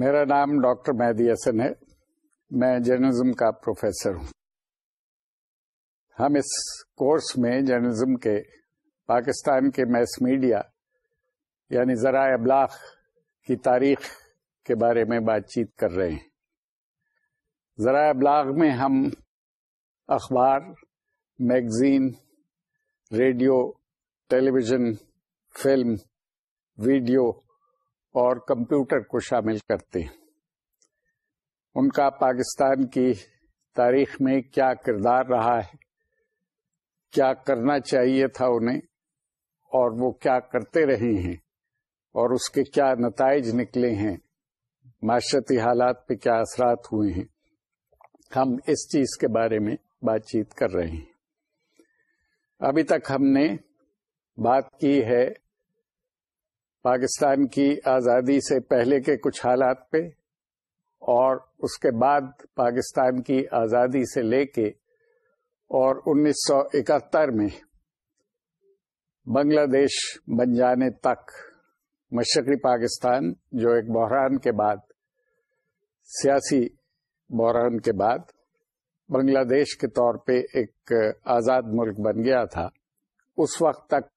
میرا نام ڈاکٹر مہدی حسن ہے۔ میں جرنلزم کا پروفیسر ہوں۔ ہم اس کورس میں جرنلزم کے، پاکستان کے میس میڈیا یعنی ذرائع ابلاغ کی تاریخ کے بارے میں بات چیت کر رہے ہیں۔ ذرائع ابلاغ میں ہم اخبار، magazine, radio, television, film, video اور کمپیوٹر کو شامل کرتے ہیں۔ ان کا پاکستان کی تاریخ میں کیا کردار رہا ہے، کیا کرنا چاہیے تھا انہیں، اور وہ کیا کرتے رہے ہیں، اور اس کے کیا نتائج نکلے ہیں، معاشرتی حالات پہ کیا اثرات ہوئے ہیں، ہم اس چیز کے بارے میں بات چیت کر رہے ہیں۔ ابھی تک ہم نے بات کی ہے پاکستان کی آزادی سے پہلے کے کچھ حالات پہ اور اس کے بعد پاکستان کی آزادی سے لے کے اور انیس سو اکہتر میں بنگلہ دیش بن جانے تک مشرقی پاکستان جو ایک بحران کے بعد، سیاسی بحران کے بعد بنگلہ دیش کے طور پہ ایک آزاد ملک بن گیا تھا، اس وقت تک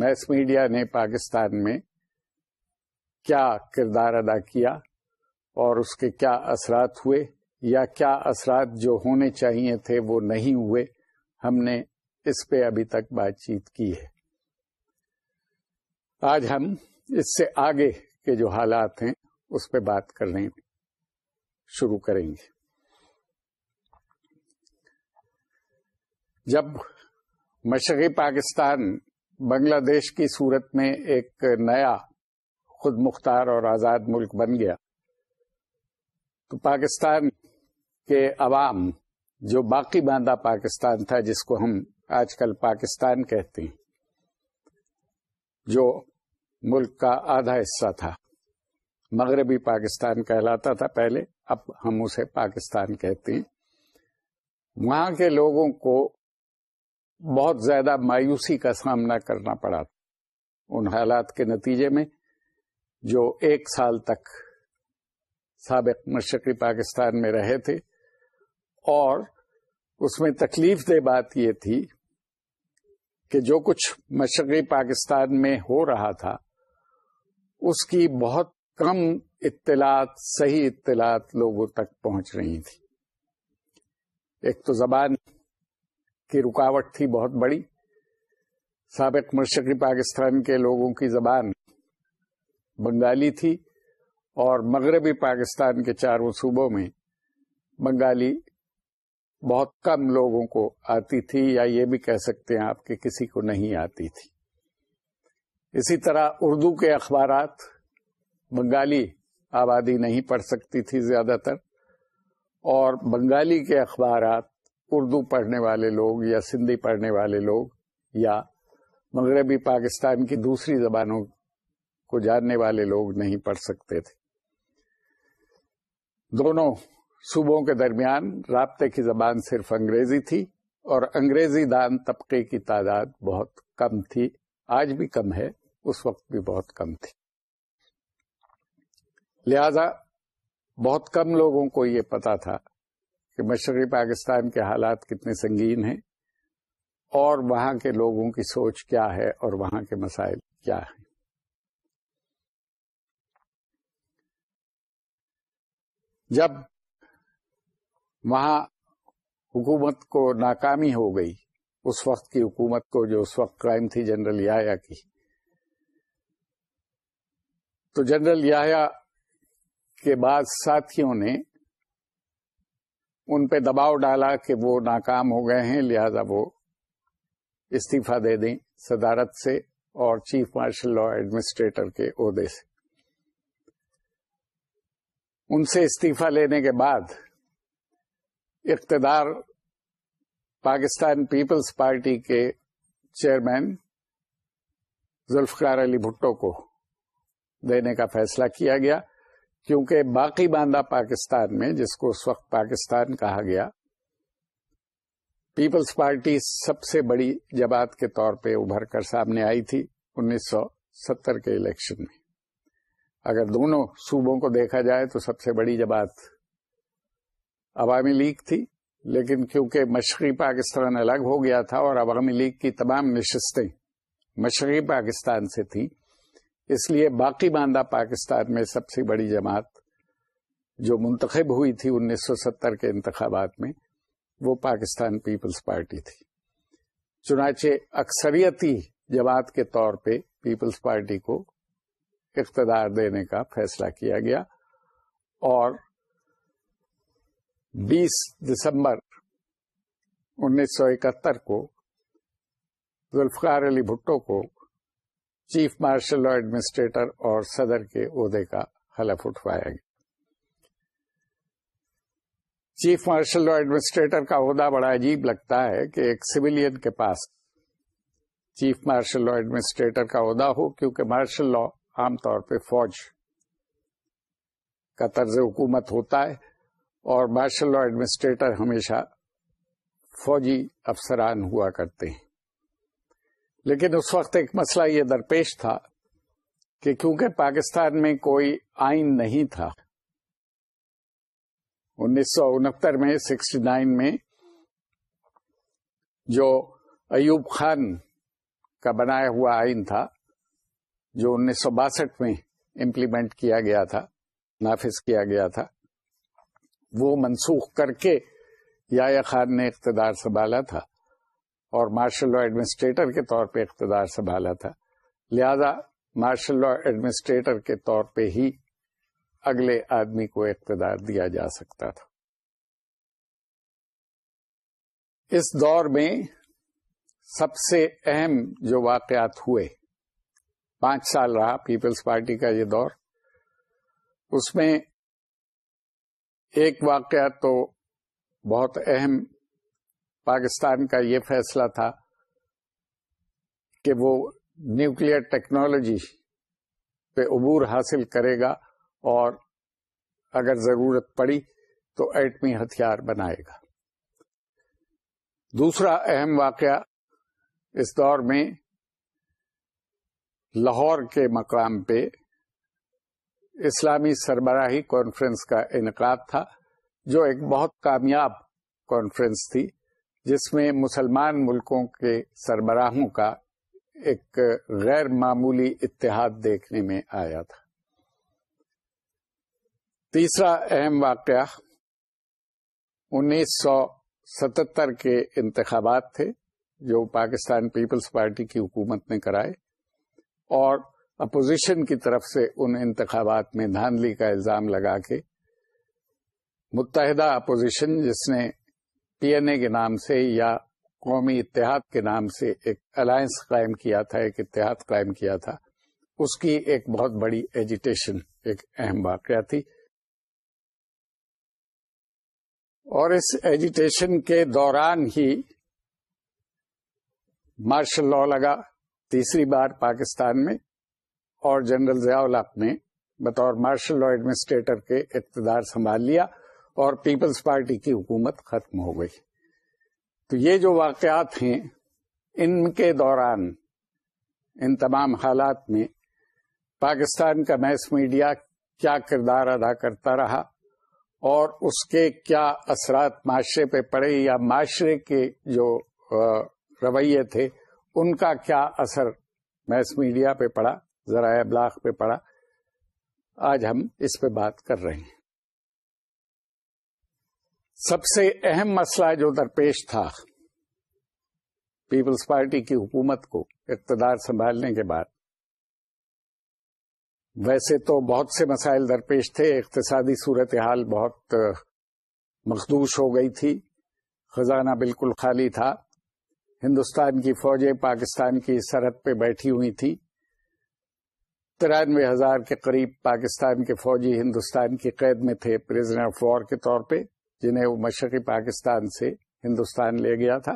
میس میڈیا نے پاکستان میں کیا کردار ادا کیا اور اس کے کیا اثرات ہوئے یا کیا اثرات جو ہونے چاہیے تھے وہ نہیں ہوئے، ہم نے اس پہ ابھی تک بات چیت کی ہے۔ آج ہم اس سے آگے کے جو حالات ہیں، اس پہ بات کرنے شروع کریں گے۔ جب مشرقی پاکستان بنگلہ دیش کی صورت میں ایک نیا خود مختار اور آزاد ملک بن گیا۔ تو پاکستان کے عوام جو باقی باندھا پاکستان تھا، جس کو ہم آج کل پاکستان کہتے ہیں، جو ملک کا آدھا حصہ تھا۔ مغربی پاکستان کہلاتا تھا پہلے، اب ہم اسے پاکستان کہتے ہیں۔ وہاں کے لوگوں کو بہت زیادہ مایوسی کا سامنا کرنا پڑا ان حالات کے نتیجے میں جو ایک سال تک سابق مشرقی پاکستان میں رہے تھے، اور اس میں تکلیف دہ بات یہ تھی کہ جو کچھ مشرقی پاکستان میں ہو رہا تھا، اس کی بہت کم اطلاعات، صحیح اطلاعات لوگوں تک پہنچ رہی تھی۔ ایک تو زبان کی رکاوٹ تھی بہت بڑی۔ سابق مشرقی پاکستان کے لوگوں کی زبان بنگالی تھی اور مغربی پاکستان کے چاروں صوبوں میں بنگالی بہت کم لوگوں کو آتی تھی یا یہ بھی کہہ سکتے ہیں آپ کہ کسی کو نہیں آتی تھی۔ اسی طرح اردو کے اخبارات بنگالی آبادی نہیں پڑھ سکتی تھی زیادہ تر اور بنگالی کے اخبارات اردو پڑھنے والے لوگ یا سندھی پڑھنے والے لوگ یا مغربی پاکستان کی دوسری زبانوں کو جاننے والے لوگ نہیں پڑھ سکتے تھے۔ دونوں صوبوں کے درمیان رابطے کی زبان صرف انگریزی تھی اور انگریزی دان طبقے کی تعداد بہت کم تھی۔ آج بھی کم ہے، اس وقت بھی بہت کم تھی۔ لہذا بہت کم لوگوں کو یہ پتا تھا کہ مشرقی پاکستان کے حالات کتنے سنگین ہیں اور وہاں کے لوگوں کی سوچ کیا ہے اور وہاں کے مسائل کیا ہیں۔ جب وہاں حکومت کو ناکامی ہو گئی، اس وقت کی حکومت کو جو اس وقت کرائم تھی جنرل یا کی، تو جنرل یا کے بعد ساتھیوں نے ان پہ دباؤ ڈالا کہ وہ ناکام ہو گئے ہیں، لہذا وہ استعفی دے دیں صدارت سے اور چیف مارشل لا ایڈمنسٹریٹر کے عہدے سے۔ ان سے استعفی لینے کے بعد اقتدار پاکستان پیپلز پارٹی کے چیئرمین ذوالفقار علی بھٹو کو دینے کا فیصلہ کیا گیا۔ کیونکہ باقی باندھا پاکستان میں جس کو اس وقت پاکستان کہا گیا، پیپلز پارٹی سب سے بڑی جماعت کے طور پہ ابھر کر سامنے آئی تھی انیس سو ستر کے الیکشن میں۔ اگر دونوں صوبوں کو دیکھا جائے تو سب سے بڑی جماعت عوامی لیگ تھی، لیکن کیونکہ مشرقی پاکستان الگ ہو گیا تھا اور عوامی لیگ کی تمام نشستیں مشرقی پاکستان سے تھیں اس لیے باقی باندھا پاکستان میں سب سے بڑی جماعت جو منتخب ہوئی تھی انیس سو ستر کے انتخابات میں، وہ پاکستان پیپلز پارٹی تھی۔ چنانچہ اکثریتی جماعت کے طور پہ پیپلز پارٹی کو اقتدار دینے کا فیصلہ کیا گیا اور بیس دسمبر انیس سو اکہتر کو ذوالفقار علی بھٹو کو چیف مارشل لا ایڈمنسٹریٹر اور صدر کے عہدے کا حلف اٹھوایا گیا۔ چیف مارشل لا ایڈمنسٹریٹر کا عہدہ بڑا عجیب لگتا ہے کہ ایک سویلین کے پاس چیف مارشل لا ایڈمنسٹریٹر کا عہدہ ہو، کیونکہ مارشل لا عام طور پہ فوج کا طرز حکومت ہوتا ہے اور مارشل لا ایڈمنسٹریٹر ہمیشہ فوجی افسران ہوا کرتے ہیں۔ لیکن اس وقت ایک مسئلہ یہ درپیش تھا کہ کیونکہ پاکستان میں کوئی آئین نہیں تھا، انیس سو انہتر میں، سکسٹی نائن میں جو ایوب خان کا بنایا ہوا آئین تھا، جو انیس سو باسٹھ میں امپلیمنٹ کیا گیا تھا، نافذ کیا گیا تھا، وہ منسوخ کر کے یا خان نے اقتدار سنبھالا تھا۔ اور مارشل لا ایڈمنسٹریٹر کے طور پہ اقتدار سنبھالا تھا۔ لہذا مارشل لا ایڈمنسٹریٹر کے طور پہ ہی اگلے آدمی کو اقتدار دیا جا سکتا تھا۔ اس دور میں سب سے اہم جو واقعات ہوئے، پانچ سال رہا پیپلز پارٹی کا یہ دور۔ اس میں ایک واقعہ تو بہت اہم پاکستان کا یہ فیصلہ تھا کہ وہ نیوکلیر ٹیکنالوجی پہ عبور حاصل کرے گا اور اگر ضرورت پڑی تو ایٹمی ہتھیار بنائے گا۔ دوسرا اہم واقعہ اس دور میں لاہور کے مقام پہ اسلامی سربراہی کانفرنس کا انعقاد تھا، جو ایک بہت کامیاب کانفرنس تھی۔ جس میں مسلمان ملکوں کے سربراہوں کا ایک غیر معمولی اتحاد دیکھنے میں آیا تھا۔ تیسرا اہم واقعہ، انیس سو ستتر کے انتخابات تھے جو پاکستان پیپلز پارٹی کی حکومت نے کرائے اور اپوزیشن کی طرف سے ان انتخابات میں دھاندلی کا الزام لگا کے متحدہ اپوزیشن جس نے پی این اے کے نام سے یا قومی اتحاد کے نام سے ایک الائنس قائم کیا تھا، ایک اتحاد قائم کیا تھا۔ اس کی ایک بہت بڑی ایجیٹیشن ایک اہم واقعہ تھی۔ اور اس ایجیٹیشن کے دوران ہی مارشل لا لگا۔ تیسری بار پاکستان میں۔ اور جنرل ضیاء الحق نے بطور مارشل لا ایڈمنسٹریٹر کے اقتدار سنبھال لیا۔ اور پیپلز پارٹی کی حکومت ختم ہو گئی۔ تو یہ جو واقعات ہیں، ان کے دوران، ان تمام حالات میں پاکستان کا میس میڈیا کیا کردار ادا کرتا رہا اور اس کے کیا اثرات معاشرے پہ پڑے یا معاشرے کے جو رویے تھے، ان کا کیا اثر میس میڈیا پہ پڑا، ذرائع ابلاغ پہ پڑا، آج ہم اس پہ بات کر رہے ہیں۔ سب سے اہم مسئلہ جو درپیش تھا پیپلز پارٹی کی حکومت کو اقتدار سنبھالنے کے بعد، ویسے تو بہت سے مسائل درپیش تھے، اقتصادی صورتحال بہت مخدوش ہو گئی تھی، خزانہ بالکل خالی تھا، ہندوستان کی فوجیں پاکستان کی سرحد پہ بیٹھی ہوئی تھی ترانوے ہزار کے قریب پاکستان کے فوجی ہندوستان کی قید میں تھے پریزنر آف وار کے طور پہ۔ جنہیں وہ مشرقی پاکستان سے ہندوستان لے گیا تھا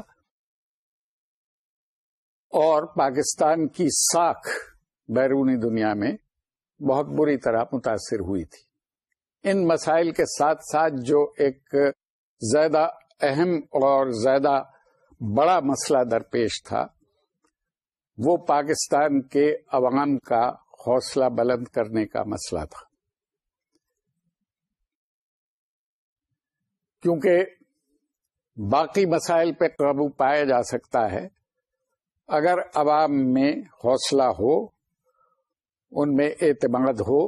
اور پاکستان کی ساکھ بیرونی دنیا میں بہت بری طرح متاثر ہوئی تھی۔ ان مسائل کے ساتھ ساتھ جو ایک زیادہ اہم اور زیادہ بڑا مسئلہ درپیش تھا، وہ پاکستان کے عوام کا حوصلہ بلند کرنے کا مسئلہ تھا۔ کیونکہ باقی مسائل پہ قابو پایا جا سکتا ہے، اگر عوام میں حوصلہ ہو، ان میں اعتماد ہو،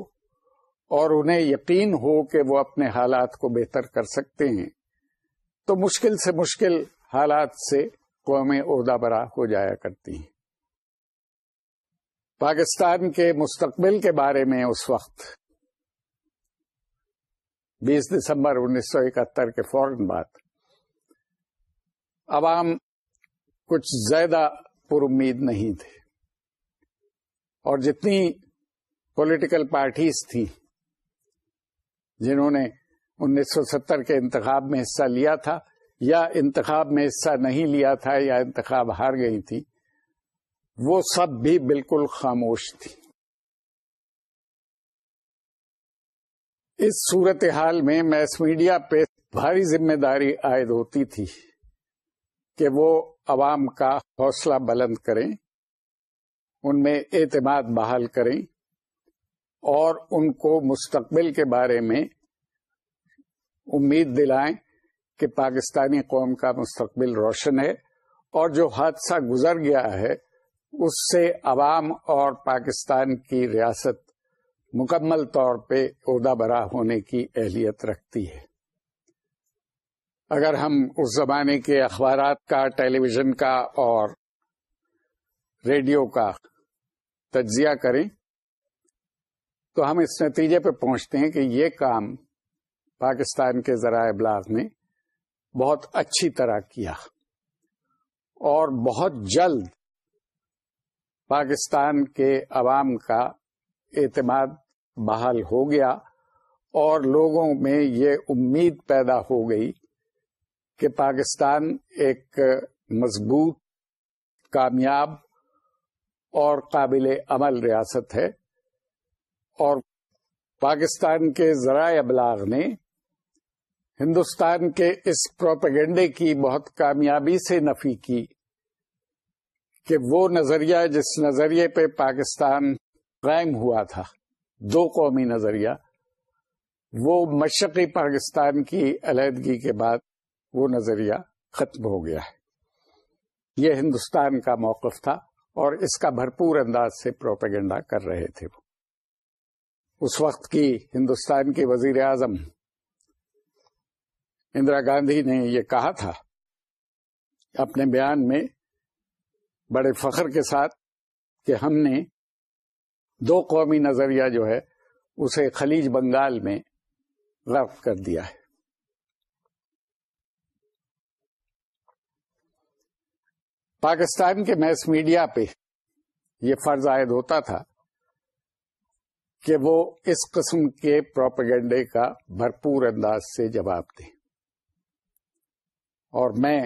اور انہیں یقین ہو کہ وہ اپنے حالات کو بہتر کر سکتے ہیں، تو مشکل سے مشکل حالات سے قومیں عہدہ برا ہو جایا کرتی ہیں۔ پاکستان کے مستقبل کے بارے میں اس وقت بیس دسمبر انیس سو اکہتر کے فوراً بعد۔ عوام کچھ زیادہ پر امید نہیں تھے۔ اور جتنی پولیٹیکل پارٹیز تھی جنہوں نے انیس سو ستر کے انتخاب میں حصہ لیا تھا، یا انتخاب میں حصہ نہیں لیا تھا یا انتخاب ہار گئی تھی، وہ سب بھی بالکل خاموش تھی اس صورتحال میں میس میڈیا پہ بھاری ذمہ داری عائد ہوتی تھی کہ وہ عوام کا حوصلہ بلند کریں، ان میں اعتماد بحال کریں اور ان کو مستقبل کے بارے میں امید دلائیں کہ پاکستانی قوم کا مستقبل روشن ہے اور جو حادثہ گزر گیا ہے، اس سے عوام اور پاکستان کی ریاست مکمل طور پہ عہدہ برا ہونے کی اہلیت رکھتی ہے۔ اگر ہم اس زمانے کے اخبارات کا ٹیلی ویژن کا اور ریڈیو کا تجزیہ کریں، تو ہم اس نتیجے پہ پہنچتے ہیں کہ یہ کام پاکستان کے ذرائع ابلاغ نے بہت اچھی طرح کیا۔ اور بہت جلد پاکستان کے عوام کا اعتماد بحال ہو گیا اور لوگوں میں یہ امید پیدا ہو گئی کہ پاکستان ایک مضبوط، کامیاب اور قابل عمل ریاست ہے اور پاکستان کے ذرائع ابلاغ نے ہندوستان کے اس پروپیگنڈے کی بہت کامیابی سے نفی کی کہ وہ نظریہ جس نظریے پہ پاکستان قائم ہوا تھا۔ دو قومی نظریہ، وہ مشرقی پاکستان کی علیحدگی کے بعد وہ نظریہ ختم ہو گیا ہے۔ یہ ہندوستان کا موقف تھا اور اس کا بھرپور انداز سے پروپیگنڈا کر رہے تھے وہ۔ اس وقت کی ہندوستان کی وزیر اعظم اندرا گاندھی نے یہ کہا تھا، اپنے بیان میں بڑے فخر کے ساتھ کہ ہم نے دو قومی نظریہ جو ہے، اسے خلیج بنگال میں غرق کر دیا ہے۔ پاکستان کے میس میڈیا پہ یہ فرض عائد ہوتا تھا کہ وہ اس قسم کے پروپیگنڈے کا بھرپور انداز سے جواب دیں اور میں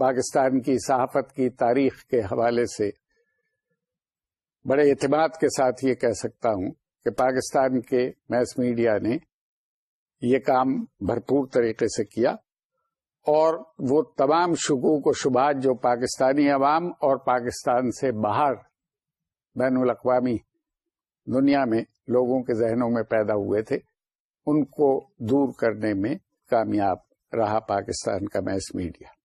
پاکستان کی صحافت کی تاریخ کے حوالے سے بڑے اعتماد کے ساتھ یہ کہہ سکتا ہوں کہ پاکستان کے میس میڈیا نے یہ کام بھرپور طریقے سے کیا اور وہ تمام شکوک و شبہات جو پاکستانی عوام اور پاکستان سے باہر بین الاقوامی دنیا میں لوگوں کے ذہنوں میں پیدا ہوئے تھے، ان کو دور کرنے میں کامیاب رہا پاکستان کا میس میڈیا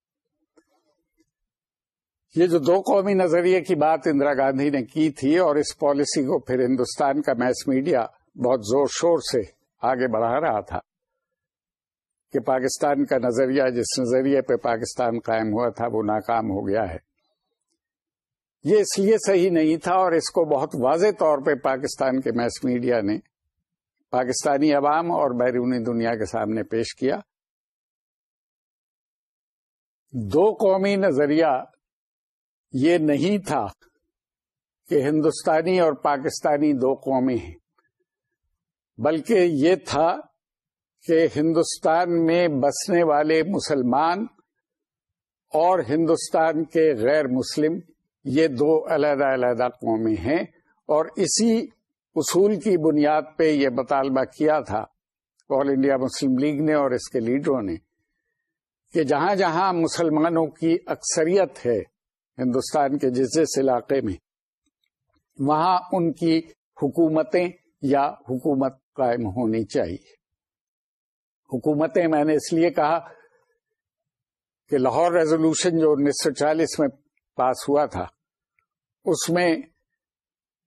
یہ جو دو قومی نظریے کی بات اندرا گاندھی نے کی تھی اور اس پالیسی کو پھر ہندوستان کا میس میڈیا بہت زور شور سے آگے بڑھا رہا تھا کہ پاکستان کا نظریہ، جس نظریے پہ پاکستان قائم ہوا تھا، وہ ناکام ہو گیا ہے۔ یہ اس لیے صحیح نہیں تھا اور اس کو بہت واضح طور پہ پاکستان کے میس میڈیا نے پاکستانی عوام اور بیرونی دنیا کے سامنے پیش کیا۔ دو قومی نظریہ یہ نہیں تھا کہ ہندوستانی اور پاکستانی دو قومیں ہیں، بلکہ یہ تھا کہ ہندوستان میں بسنے والے مسلمان اور ہندوستان کے غیر مسلم، یہ دو علیحدہ علیحدہ قومیں ہیں۔ اور اسی اصول کی بنیاد پہ یہ مطالبہ کیا تھا آل انڈیا مسلم لیگ نے اور اس کے لیڈروں نے کہ جہاں جہاں مسلمانوں کی اکثریت ہے ہندوستان کے جس جس علاقے میں، وہاں ان کی حکومتیں یا حکومت قائم ہونی چاہیے۔ حکومتیں میں نے اس لیے کہا کہ لاہور ریزولوشن جو انیس سو چالیس میں پاس ہوا تھا، اس میں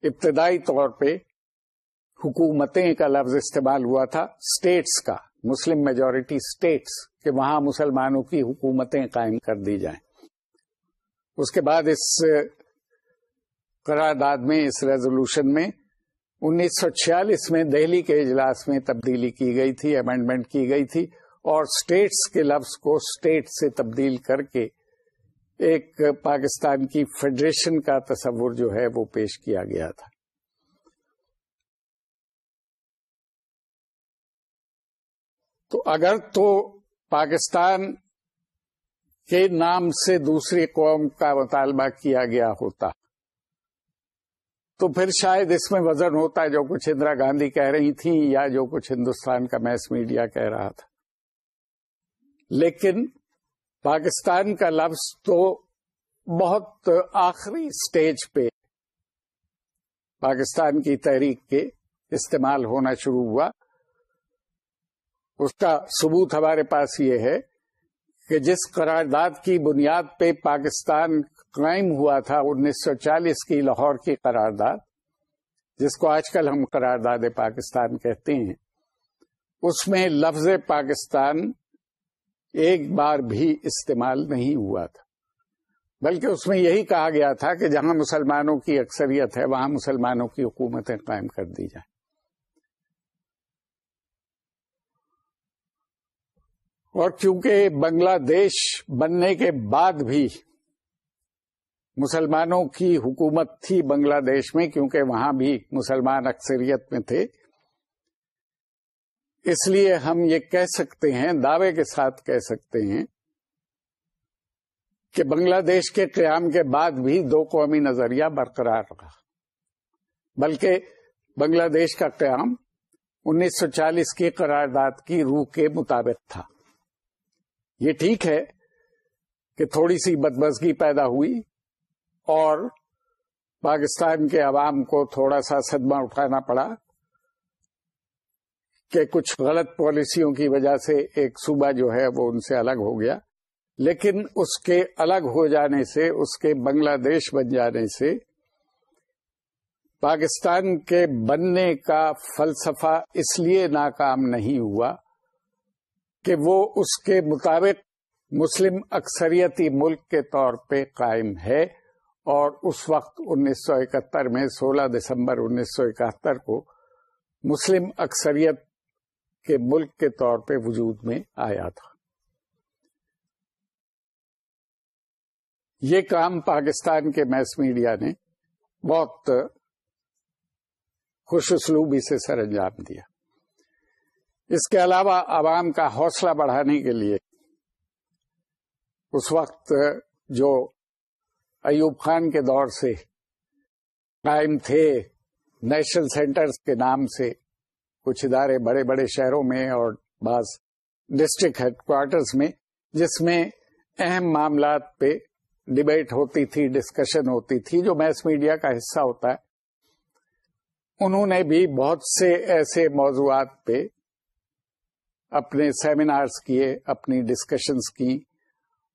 ابتدائی طور پہ حکومتیں کا لفظ استعمال ہوا تھا اسٹیٹس کا، مسلم میجورٹی اسٹیٹس کہ وہاں مسلمانوں کی حکومتیں قائم کر دی جائیں۔ اس کے بعد اس قرارداد میں، اس ریزولوشن میں انیس سو چھیالیس میں دہلی کے اجلاس میں تبدیلی کی گئی تھی امینڈمنٹ کی گئی تھی اور اسٹیٹس کے لفظ کو اسٹیٹ سے تبدیل کر کے ایک پاکستان کی فیڈریشن کا تصور جو ہے وہ پیش کیا گیا تھا۔ تو اگر تو پاکستان کے نام سے دوسری قوم کا مطالبہ کیا گیا ہوتا۔ تو پھر شاید اس میں وزن ہوتا جو کچھ اندرا گاندھی کہہ رہی تھیں یا جو کچھ ہندوستان کا میس میڈیا کہہ رہا تھا۔ لیکن پاکستان کا لفظ تو بہت آخری سٹیج پہ پاکستان کی تحریک کے استعمال ہونا شروع ہوا۔ اس کا ثبوت ہمارے پاس یہ ہے کہ جس قرارداد کی بنیاد پہ پاکستان قائم ہوا تھا انیس سو چالیس کی لاہور کی قرارداد، جس کو آج کل ہم قرارداد پاکستان کہتے ہیں، اس میں لفظ پاکستان ایک بار بھی استعمال نہیں ہوا تھا۔ بلکہ اس میں یہی کہا گیا تھا کہ جہاں مسلمانوں کی اکثریت ہے، وہاں مسلمانوں کی حکومتیں قائم کر دی جائیں۔ اور کیونکہ بنگلہ دیش بننے کے بعد بھی مسلمانوں کی حکومت تھی بنگلہ دیش میں، کیونکہ وہاں بھی مسلمان اکثریت میں تھے، اس لیے ہم یہ کہہ سکتے ہیں، دعوے کے ساتھ کہہ سکتے ہیں کہ بنگلہ دیش کے قیام کے بعد بھی دو قومی نظریہ برقرار رہا۔ بلکہ بنگلہ دیش کا قیام انیس سو چالیس کی قرارداد کی روح کے مطابق تھا۔ یہ ٹھیک ہے کہ تھوڑی سی بدمزگی پیدا ہوئی اور پاکستان کے عوام کو تھوڑا سا صدمہ اٹھانا پڑا کہ کچھ غلط پالیسیوں کی وجہ سے ایک صوبہ جو ہے وہ ان سے الگ ہو گیا، لیکن اس کے الگ ہو جانے سے، اس کے بنگلہ دیش بن جانے سے پاکستان کے بننے کا فلسفہ اس لیے ناکام نہیں ہوا کہ وہ اس کے مطابق مسلم اکثریتی ملک کے طور پہ قائم ہے اور اس وقت انیس سو اکہتر میں سولہ دسمبر انیس سو اکہتر کو مسلم اکثریت کے ملک کے طور پہ وجود میں آیا تھا۔ یہ کام پاکستان کے میس میڈیا نے بہت خوش اسلوبی سے سر انجام دیا۔ اس کے علاوہ عوام کا حوصلہ بڑھانے کے لیے اس وقت جو ایوب خان کے دور سے قائم تھے، نیشنل سینٹرز کے نام سے کچھ ادارے بڑے بڑے شہروں میں اور بعض ڈسٹرکٹ ہیڈ کوارٹرز میں، جس میں اہم معاملات پہ ڈبیٹ ہوتی تھی، ڈسکشن ہوتی تھی، جو میس میڈیا کا حصہ ہوتا ہے۔ انہوں نے بھی بہت سے ایسے موضوعات پہ اپنے سیمینارز کیے، اپنی ڈسکشنز کی،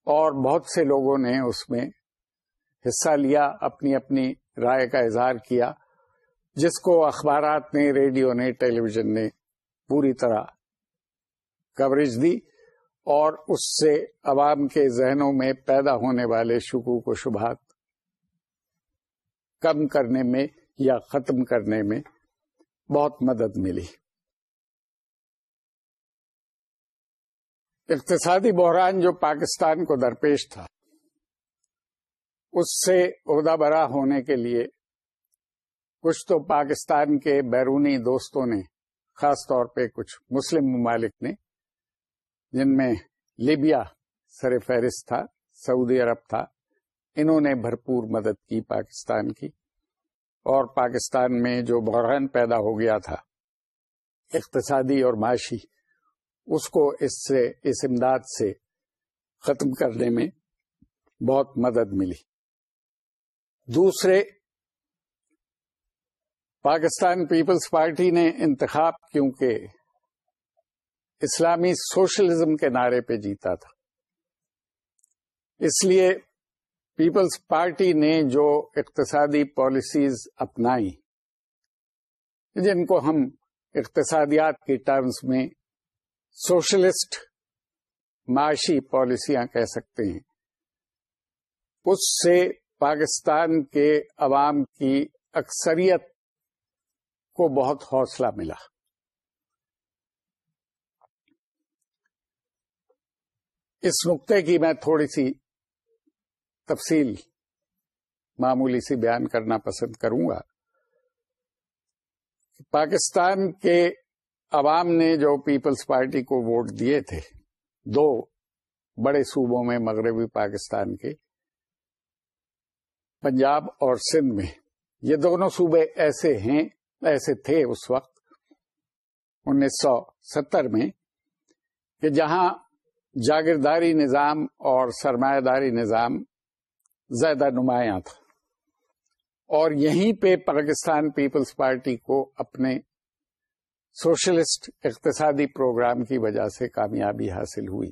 اور بہت سے لوگوں نے اس میں حصہ لیا، اپنی اپنی رائے کا اظہار کیا، جس کو اخبارات نے، ریڈیو نے ٹیلی ویژن نے پوری طرح کوریج دی، اور اس سے عوام کے ذہنوں میں پیدا ہونے والے شکوک و شبہات کم کرنے میں یا ختم کرنے میں بہت مدد ملی۔ اقتصادی بحران جو پاکستان کو درپیش تھا، اس سے عہدہ برا ہونے کے لیے کچھ تو پاکستان کے بیرونی دوستوں نے، خاص طور پہ کچھ مسلم ممالک نے، جن میں لیبیا سر فہرست تھا، سعودی عرب تھا، انہوں نے بھرپور مدد کی پاکستان کی۔ اور پاکستان میں جو بحران پیدا ہو گیا تھا، اقتصادی اور معاشی اس کو اس سے، اس امداد سے ختم کرنے میں بہت مدد ملی۔ دوسرے، پاکستان پیپلز پارٹی نے انتخاب کیونکہ اسلامی سوشلزم کے نعرے پہ جیتا تھا۔ اس لیے پیپلز پارٹی نے جو اقتصادی پالیسیز اپنائی جن کو ہم اقتصادیات کی ٹرمز میں سوشلسٹ معاشی پالیسیاں کہہ سکتے ہیں۔ اس سے پاکستان کے عوام کی اکثریت کو بہت حوصلہ ملا۔ اس نقطے کی میں تھوڑی سی تفصیل معمولی سی بیان کرنا پسند کروں گا۔ پاکستان کے عوام نے جو پیپلز پارٹی کو ووٹ دیے تھے، دو بڑے صوبوں میں، مغربی پاکستان کے، پنجاب اور سندھ میں۔ یہ دونوں صوبے ایسے ہیں، ایسے تھے اس وقت، انیس سو ستر میں، کہ جہاں جاگیرداری نظام اور سرمایہ داری نظام زیادہ نمایاں تھا۔ اور یہیں پہ پاکستان پیپلز پارٹی کو اپنے سوشلسٹ اقتصادی پروگرام کی وجہ سے کامیابی حاصل ہوئی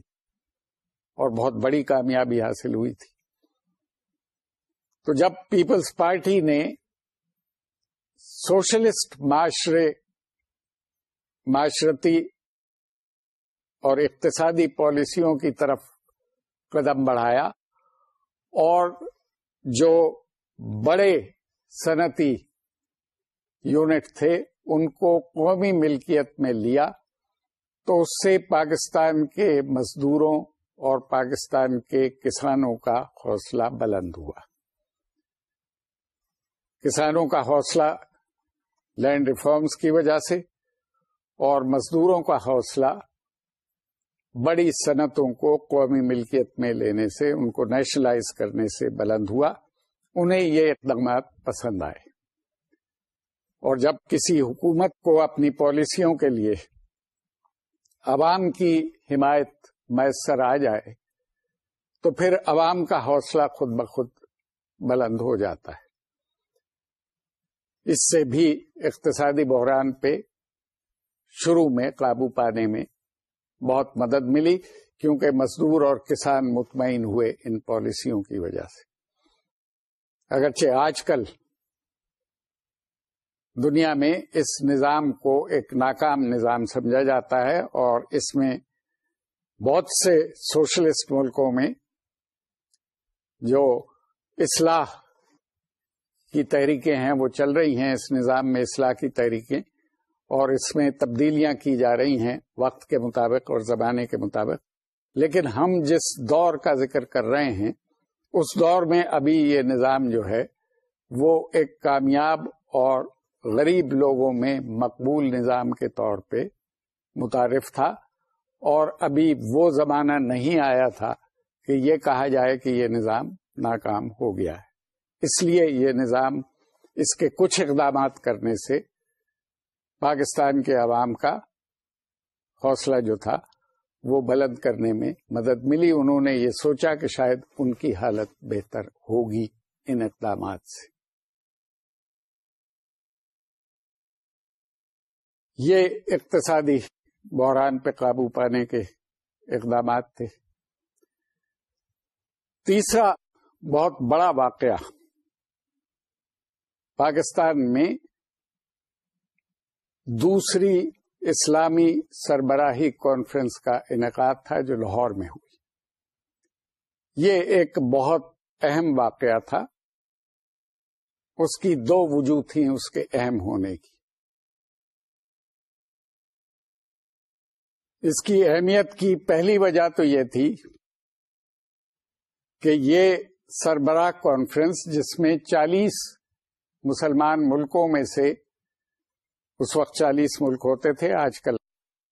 اور بہت بڑی کامیابی حاصل ہوئی تھی۔ تو جب پیپلز پارٹی نے سوشلسٹ معاشرے، معاشرتی اور اقتصادی پالیسیوں کی طرف قدم بڑھایا اور جو بڑے صنعتی یونٹ تھے ان کو قومی ملکیت میں لیا تو اس سے پاکستان کے مزدوروں اور پاکستان کے کسانوں کا حوصلہ بلند ہوا۔ کسانوں کا حوصلہ لینڈ ریفارمز کی وجہ سے اور مزدوروں کا حوصلہ بڑی صنعتوں کو قومی ملکیت میں لینے سے، ان کو نیشنلائز کرنے سے بلند ہوا۔ انہیں یہ اقدامات پسند آئے۔ اور جب کسی حکومت کو اپنی پالیسیوں کے لیے عوام کی حمایت میسر آ جائے، تو پھر عوام کا حوصلہ خود بخود بلند ہو جاتا ہے۔ اس سے بھی اقتصادی بحران پہ شروع میں قابو پانے میں بہت مدد ملی، کیونکہ مزدور اور کسان مطمئن ہوئے ان پالیسیوں کی وجہ سے۔ اگرچہ آج کل دنیا میں اس نظام کو ایک ناکام نظام سمجھا جاتا ہے اور اس میں بہت سے سوشلسٹ ملکوں میں جو اصلاح کی تحریکیں ہیں، وہ چل رہی ہیں، اس نظام میں اصلاح کی تحریکیں اور اس میں تبدیلیاں کی جا رہی ہیں وقت کے مطابق اور زمانے کے مطابق۔ لیکن ہم جس دور کا ذکر کر رہے ہیں، اس دور میں ابھی یہ نظام جو ہے، وہ ایک کامیاب اور غریب لوگوں میں مقبول نظام کے طور پہ متعارف تھا اور ابھی وہ زمانہ نہیں آیا تھا کہ یہ کہا جائے کہ یہ نظام ناکام ہو گیا ہے۔ اس لیے یہ نظام اس کے کچھ اقدامات کرنے سے پاکستان کے عوام کا حوصلہ جو تھا وہ بلند کرنے میں مدد ملی۔ انہوں نے یہ سوچا کہ شاید ان کی حالت بہتر ہوگی ان اقدامات سے۔ یہ اقتصادی بحران پہ قابو پانے کے اقدامات تھے۔ تیسرا بہت بڑا واقعہ، پاکستان میں دوسری اسلامی سربراہی کانفرنس کا انعقاد تھا جو لاہور میں ہوئی۔ یہ ایک بہت اہم واقعہ تھا۔ اس کی دو وجوہ تھیں اس کے اہم ہونے کی۔ اس کی اہمیت کی پہلی وجہ تو یہ تھی کہ یہ سربراہ کانفرنس جس میں چالیس مسلمان ملکوں میں سے اس وقت چالیس ملک ہوتے تھے، آج کل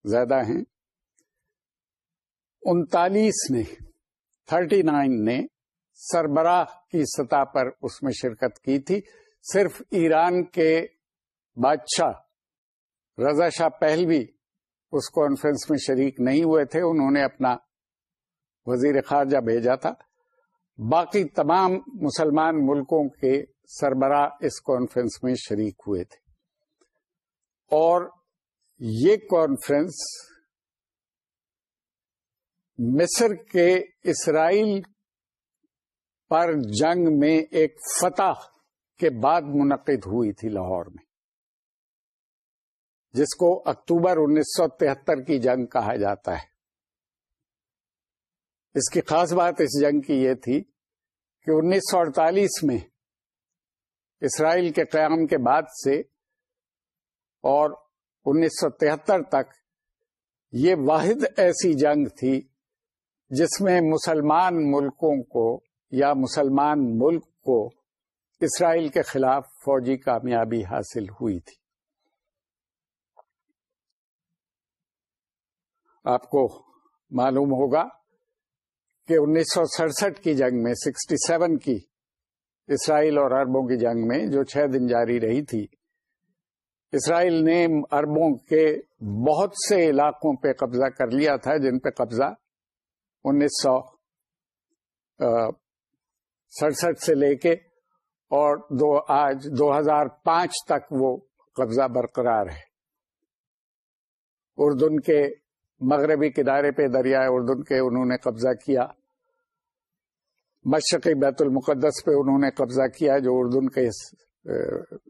زیادہ ہیں۔ انتالیس نے، تھرٹی نائن نے سربراہ کی سطح پر اس میں شرکت کی تھی۔ صرف ایران کے بادشاہ رضا شاہ پہلوی اس کانفرنس میں شریک نہیں ہوئے تھے، انہوں نے اپنا وزیر خارجہ بھیجا تھا۔ باقی تمام مسلمان ملکوں کے سربراہ اس کانفرنس میں شریک ہوئے تھے۔ اور یہ کانفرنس مصر کے اسرائیل پر جنگ میں ایک فتح کے بعد منعقد ہوئی تھی لاہور میں۔ جس کو اکتوبر انیس سو تہتر کی جنگ کہا جاتا ہے۔ اس کی خاص بات اس جنگ کی یہ تھی کہ انیس سو اڑتالیس میں اسرائیل کے قیام کے بعد سے اور انیس سو تہتر تک یہ واحد ایسی جنگ تھی جس میں مسلمان ملکوں کو یا مسلمان ملک کو اسرائیل کے خلاف فوجی کامیابی حاصل ہوئی تھی۔ آپ کو معلوم ہوگا کہ انیس سو سڑسٹھ کی جنگ میں، سکسٹی سیون کی اسرائیل اور اربوں کی جنگ میں جو چھ دن جاری رہی تھی، اسرائیل نے اربوں کے بہت سے علاقوں پہ قبضہ کر لیا تھا، جن پہ قبضہ انیس سو سڑسٹھ سے لے کے اور دو، آج دو ہزار پانچ تک وہ قبضہ برقرار ہے۔ اردن کے مغربی کنارے پہ دریائے اردن کے انہوں نے قبضہ کیا۔ مشرقی بیت المقدس پہ انہوں نے قبضہ کیا جو اردن کے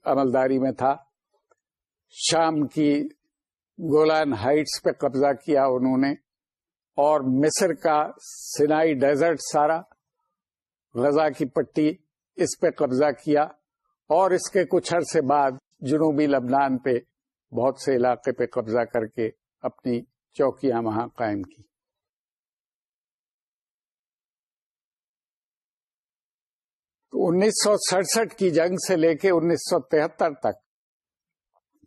عملداری میں تھا۔ شام کی گولان ہائٹس پہ قبضہ کیا انہوں نے۔ اور مصر کا سنائی ڈیزرٹ سارا غزہ کی پٹی اس پہ قبضہ کیا۔ اور اس کے کچھ عرصے بعد جنوبی لبنان پہ بہت سے علاقے پہ قبضہ کر کے اپنی چوکیاں وہاں قائم کی۔ تو انیس سو سڑسٹھ کی جنگ سے لے کے انیس سو تہتر تک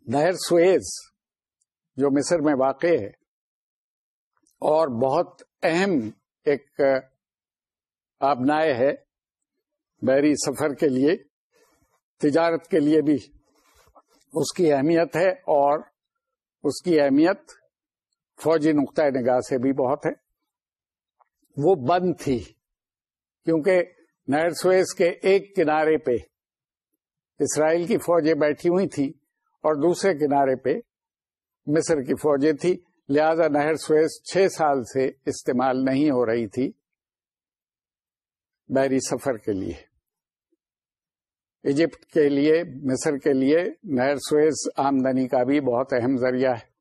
نہر سویز، جو مصر میں واقع ہے، اور بہت اہم ایک آبنائے ہے بحری سفر کے لیے، تجارت کے لیے بھی اس کی اہمیت ہے اور اس کی اہمیت فوجی نقطۂ نگاہ سے بھی بہت ہے۔ وہ بند تھی، کیونکہ نہر سویز کے ایک کنارے پہ اسرائیل کی فوجیں بیٹھی ہوئی تھیں اور دوسرے کنارے پہ مصر کی فوجیں تھی لہذا نہر سویز چھ سال سے استعمال نہیں ہو رہی تھی بحری سفر کے لیے۔ ایجپٹ کے لیے، مصر کے لیے نہر سویز آمدنی کا بھی بہت اہم ذریعہ ہے۔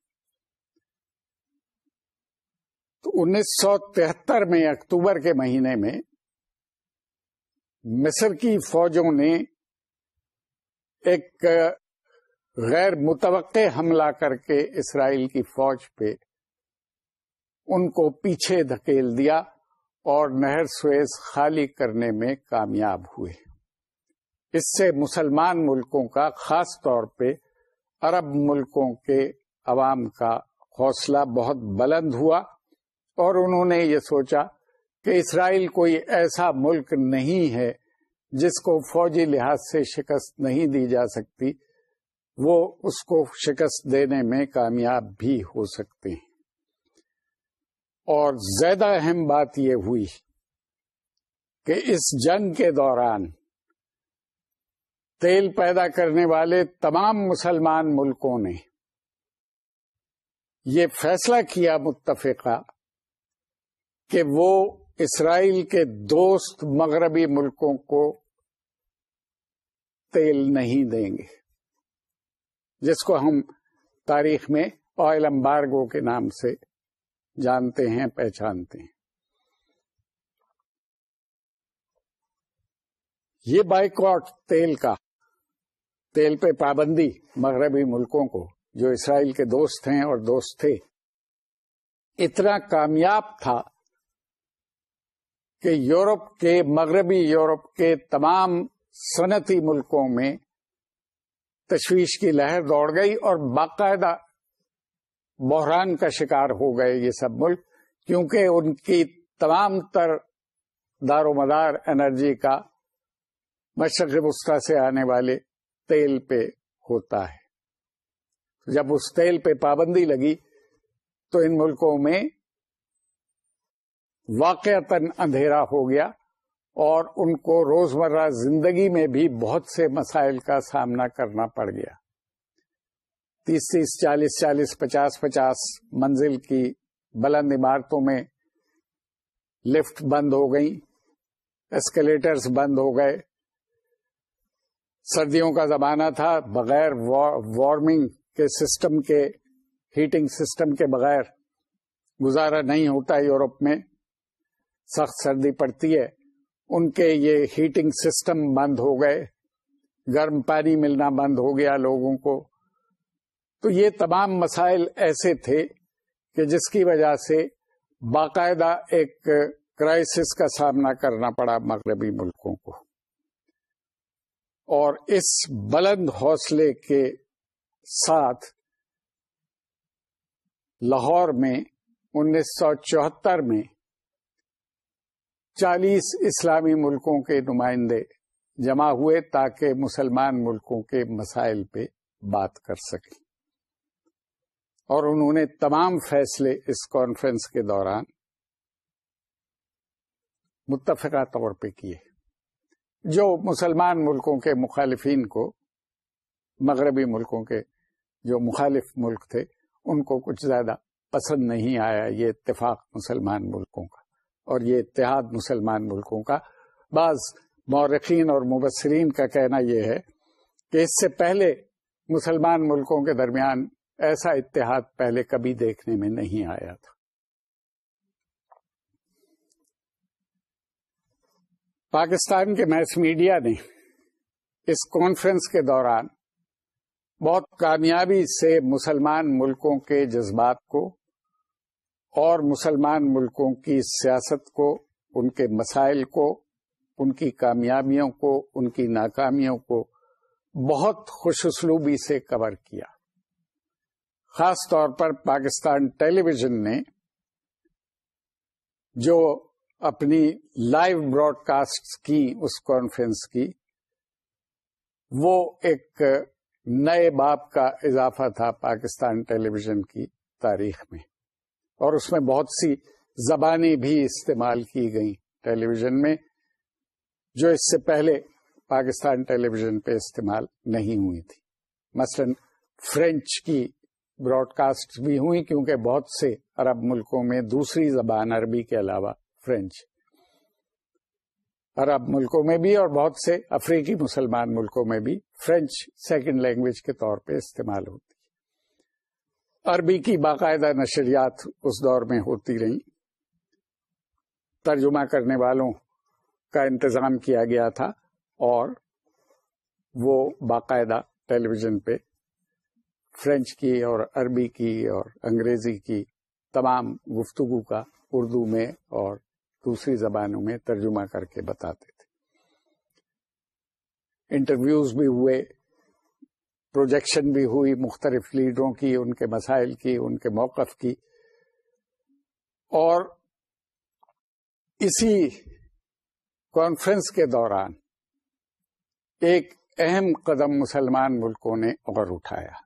تو انیس سو تہتر میں اکتوبر کے مہینے میں مصر کی فوجوں نے ایک غیر متوقع حملہ کر کے اسرائیل کی فوج پہ ان کو پیچھے دھکیل دیا اور نہر سویز خالی کرنے میں کامیاب ہوئے۔ اس سے مسلمان ملکوں کا، خاص طور پہ عرب ملکوں کے عوام کا حوصلہ بہت بلند ہوا۔ اور انہوں نے یہ سوچا کہ اسرائیل کوئی ایسا ملک نہیں ہے جس کو فوجی لحاظ سے شکست نہیں دی جا سکتی، وہ اس کو شکست دینے میں کامیاب بھی ہو سکتے ہیں۔ اور زیادہ اہم بات یہ ہوئی کہ اس جنگ کے دوران تیل پیدا کرنے والے تمام مسلمان ملکوں نے یہ فیصلہ کیا متفقہ کہ وہ اسرائیل کے دوست مغربی ملکوں کو تیل نہیں دیں گے، جس کو ہم تاریخ میں آئل امبارگو کے نام سے جانتے ہیں، پہچانتے ہیں۔ یہ بائیکاٹ تیل کا، تیل پہ پابندی مغربی ملکوں کو، جو اسرائیل کے دوست ہیں اور دوست تھے۔ اتنا کامیاب تھا کہ یورپ کے مغربی یورپ کے تمام صنعتی ملکوں میں تشویش کی لہر دوڑ گئی اور باقاعدہ بحران کا شکار ہو گئے یہ سب ملک، کیونکہ ان کی تمام تر دار و مدار انرجی کا مشرق وسطی سے آنے والے تیل پہ ہوتا ہے۔ جب اس تیل پہ پابندی لگی تو ان ملکوں میں واقعتا اندھیرا ہو گیا اور ان کو روزمرہ زندگی میں بھی بہت سے مسائل کا سامنا کرنا پڑ گیا۔ تیس تیس، چالیس چالیس، پچاس پچاس منزل کی بلند عمارتوں میں لفٹ بند ہو گئی اسکلیٹرز بند ہو گئے۔ سردیوں کا زمانہ تھا، بغیر وارمنگ کے سسٹم کے ہیٹنگ سسٹم کے بغیر گزارا نہیں ہوتا یورپ میں۔ سخت سردی پڑتی ہے، ان کے یہ ہیٹنگ سسٹم بند ہو گئے، گرم پانی ملنا بند ہو گیا لوگوں کو۔ تو یہ تمام مسائل ایسے تھے کہ جس کی وجہ سے باقاعدہ ایک کرائسس کا سامنا کرنا پڑا مغربی ملکوں کو۔ اور اس بلند حوصلے کے ساتھ لاہور میں انیس سو چوہتر میں چالیس اسلامی ملکوں کے نمائندے جمع ہوئے تاکہ مسلمان ملکوں کے مسائل پہ بات کر سکیں۔ اور انہوں نے تمام فیصلے اس کانفرنس کے دوران متفقہ طور پہ کیے۔ جو مسلمان ملکوں کے مخالفین کو، مغربی ملکوں کے جو مخالف ملک تھے، ان کو کچھ زیادہ پسند نہیں آیا یہ اتفاق مسلمان ملکوں کا۔ اور یہ اتحاد مسلمان ملکوں کا۔ بعض مورخین اور مبصرین کا کہنا یہ ہے کہ اس سے پہلے مسلمان ملکوں کے درمیان ایسا اتحاد پہلے کبھی دیکھنے میں نہیں آیا تھا۔ پاکستان کے میس میڈیا نے اس کانفرنس کے دوران بہت کامیابی سے مسلمان ملکوں کے جذبات کو اور مسلمان ملکوں کی سیاست کو، ان کے مسائل کو، ان کی کامیابیوں کو، ان کی ناکامیوں کو بہت خوش اسلوبی سے کور کیا۔ خاص طور پر پاکستان ٹیلی ویژن نے، جو اپنی لائیو براڈ کاسٹ کی، اس کانفرنس کی، وہ ایک نئے باپ کا اضافہ تھا پاکستان ٹیلی ویژن کی تاریخ میں۔ اور اس میں بہت سی زبانیں بھی استعمال کی گئیں ٹیلی ویژن میں، جو اس سے پہلے پاکستان ٹیلی ویژن پہ استعمال نہیں ہوئی تھی۔ مثلا فرینچ کی براڈ کاسٹ بھی ہوئی کیونکہ بہت سے عرب ملکوں میں دوسری زبان عربی کے علاوہ فرینچ، عرب ملکوں میں بھی اور بہت سے افریقی مسلمان ملکوں میں بھی فرینچ سیکنڈ لینگویج کے طور پہ استعمال ہوتی عربی کی باقاعدہ نشریات اس دور میں ہوتی رہی ترجمہ کرنے والوں کا انتظام کیا گیا تھا اور وہ باقاعدہ ٹیلی ویژن پہ فرینچ کی اور عربی کی اور انگریزی کی تمام گفتگو کا اردو میں اور دوسری زبانوں میں ترجمہ کر کے بتاتے تھے۔ انٹرویوز بھی ہوئے۔ پروجیکشن بھی ہوئی، مختلف لیڈروں کی، ان کے مسائل کی، ان کے موقف کی۔ اور اسی کانفرنس کے دوران ایک اہم قدم مسلمان ملکوں نے اور اٹھایا۔